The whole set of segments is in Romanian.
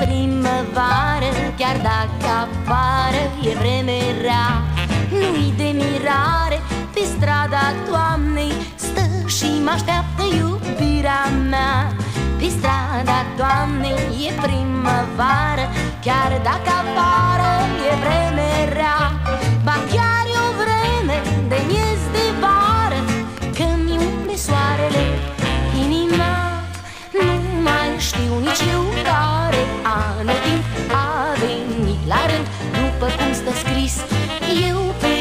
primăvară Chiar dacă afară e vreme rea. Nu-i de mirare Pe strada toamnei Stă și mă așteaptă iubirea mea. Pe strada toamnei e primăvară Chiar dacă afară stă scris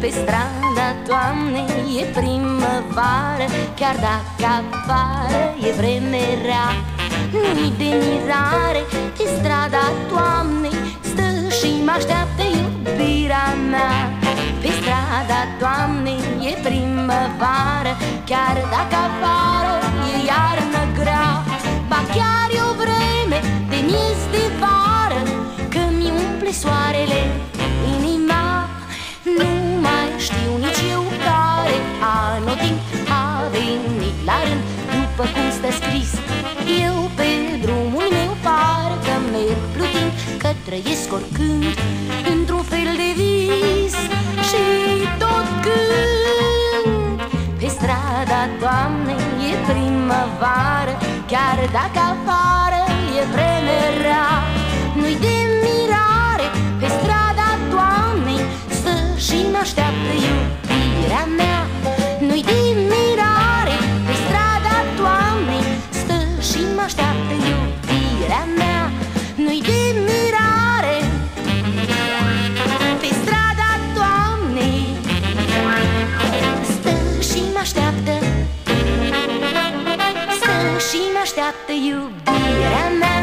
pe strada, Doamne, e primăvară Chiar dacă afară e vreme rea. Nu-i de mirare Pe strada, Doamne, stă și mă așteaptă iubirea mea. Pe strada, Doamne, e primăvară Chiar dacă afară e iarnă grea. Ba chiar e o vreme de miez de vară Că-mi umple soarele cum stă scris. Eu pe drumul meu parcă merg plutind Că trăiesc oricând într-un fel de vis. Și tot când pe strada, Doamne, e primăvară Chiar dacă afară nu-i de mirare Pe strada Doamnei Stă și mă așteaptă Stă și mă așteaptă iubirea mea.